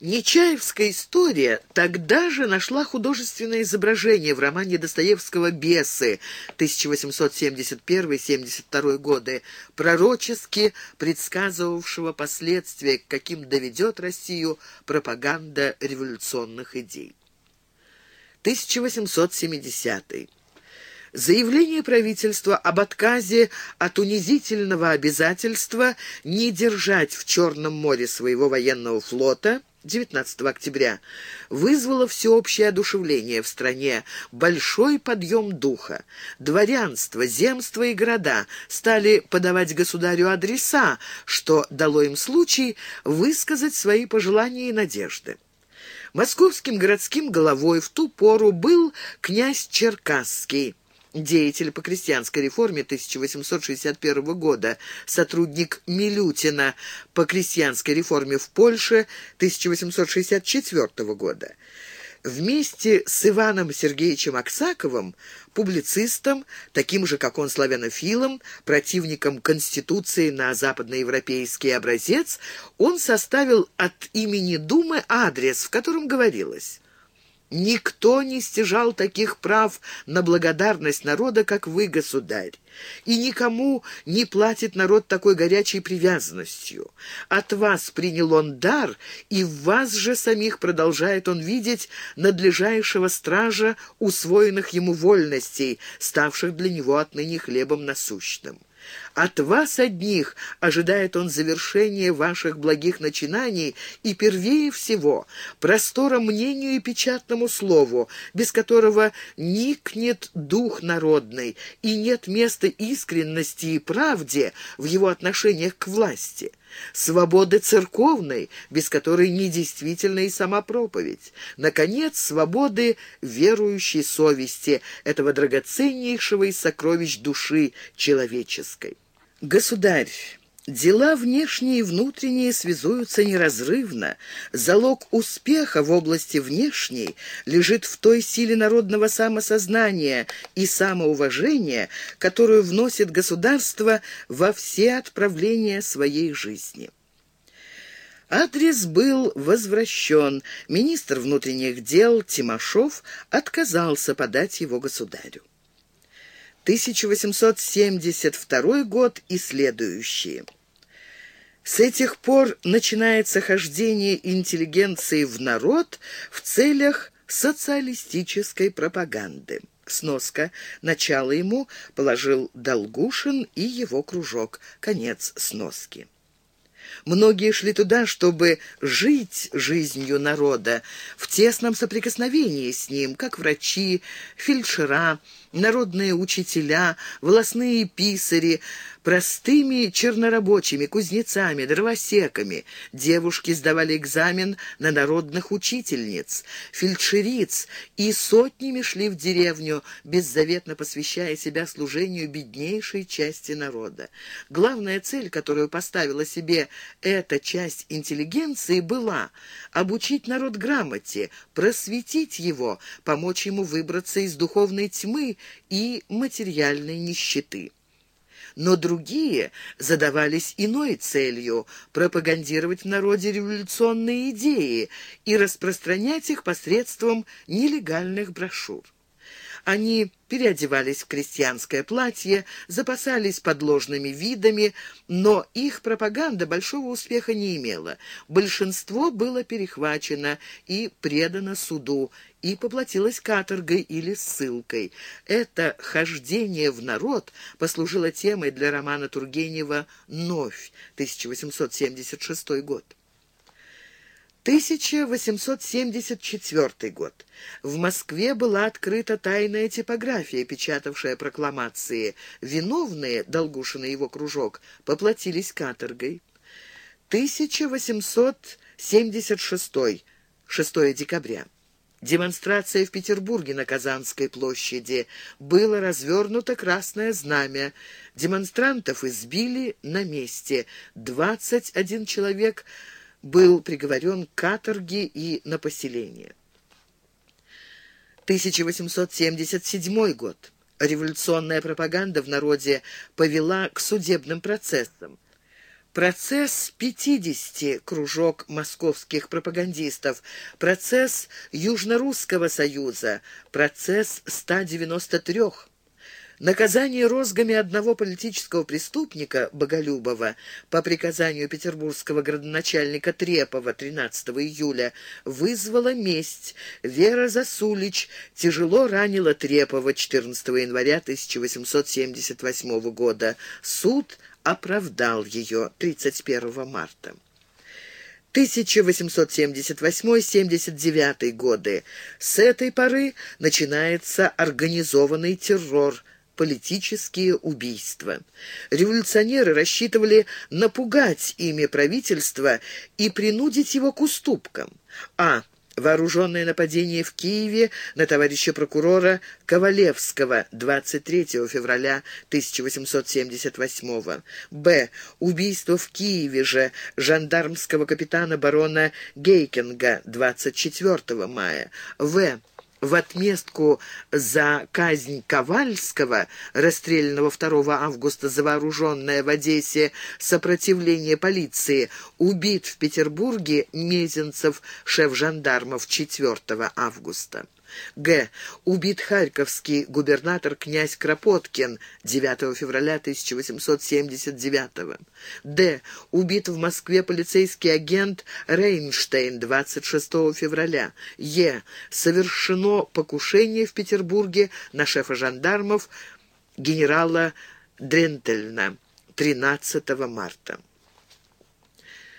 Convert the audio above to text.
Нечаевская история тогда же нашла художественное изображение в романе Достоевского «Бесы» 1871-72 годы, пророчески предсказывавшего последствия, к каким доведет Россию пропаганда революционных идей. 1870 Заявление правительства об отказе от унизительного обязательства не держать в Черном море своего военного флота – 19 октября, вызвало всеобщее одушевление в стране, большой подъем духа. Дворянство, земства и города стали подавать государю адреса, что дало им случай высказать свои пожелания и надежды. Московским городским головой в ту пору был князь Черкасский деятель по крестьянской реформе 1861 года, сотрудник Милютина по крестьянской реформе в Польше 1864 года. Вместе с Иваном Сергеевичем Аксаковым, публицистом, таким же, как он, славянофилом, противником Конституции на западноевропейский образец, он составил от имени Думы адрес, в котором говорилось Никто не стяжал таких прав на благодарность народа, как вы, государь, и никому не платит народ такой горячей привязанностью. От вас принял он дар, и в вас же самих продолжает он видеть надлежащего стража усвоенных ему вольностей, ставших для него отныне хлебом насущным. От вас одних ожидает он завершения ваших благих начинаний и, первее всего, простора мнению и печатному слову, без которого никнет дух народный и нет места искренности и правде в его отношениях к власти свободы церковной, без которой недействительна и сама проповедь, наконец, свободы верующей совести, этого драгоценнейшего из сокровищ души человеческой. Государь, Дела внешние и внутренние связуются неразрывно. Залог успеха в области внешней лежит в той силе народного самосознания и самоуважения, которую вносит государство во все отправления своей жизни. Адрес был возвращен. Министр внутренних дел Тимошов отказался подать его государю. 1872 год и следующие. С этих пор начинается хождение интеллигенции в народ в целях социалистической пропаганды. Сноска. Начало ему положил Долгушин и его кружок. Конец сноски. Многие шли туда, чтобы жить жизнью народа в тесном соприкосновении с ним, как врачи, фельдшера, народные учителя, волосные писари, простыми чернорабочими, кузнецами, дровосеками. Девушки сдавали экзамен на народных учительниц, фельдшериц и сотнями шли в деревню, беззаветно посвящая себя служению беднейшей части народа. Главная цель, которую поставила себе эта часть интеллигенции, была обучить народ грамоте, просветить его, помочь ему выбраться из духовной тьмы и материальной нищеты но другие задавались иной целью – пропагандировать в народе революционные идеи и распространять их посредством нелегальных брошюр. Они переодевались в крестьянское платье, запасались подложными видами, но их пропаганда большого успеха не имела. Большинство было перехвачено и предано суду, и поплатилось каторгой или ссылкой. Это хождение в народ послужило темой для романа Тургенева «Новь» 1876 год. 1874 год. В Москве была открыта тайная типография, печатавшая прокламации. Виновные, Долгушин и его кружок, поплатились каторгой. 1876. 6 декабря. Демонстрация в Петербурге на Казанской площади. Было развернуто красное знамя. Демонстрантов избили на месте. 21 человек был приговорен к каторге и на поселение. 1877 год. Революционная пропаганда в народе повела к судебным процессам. Процесс 50 кружок московских пропагандистов, процесс Южно-Русского союза, процесс 193 Наказание розгами одного политического преступника, Боголюбова, по приказанию петербургского градоначальника Трепова 13 июля, вызвало месть. Вера Засулич тяжело ранила Трепова 14 января 1878 года. Суд оправдал ее 31 марта. 1878-79 годы. С этой поры начинается организованный террор – политические убийства. Революционеры рассчитывали напугать ими правительство и принудить его к уступкам. А. Вооруженное нападение в Киеве на товарища прокурора Ковалевского 23 февраля 1878. Б. Убийство в Киеве же жандармского капитана барона Гейкинга 24 мая. В в отместку за казнь Ковальского, расстрелянного 2 августа за вооруженное в Одессе сопротивление полиции, убит в Петербурге Мезенцев, шеф жандармов 4 августа. Г. Убит харьковский губернатор князь Кропоткин 9 февраля 1879. Д. Убит в Москве полицейский агент Рейнштейн 26 февраля. Е. Совершено покушение в Петербурге на шефа жандармов генерала Дрентельна 13 марта.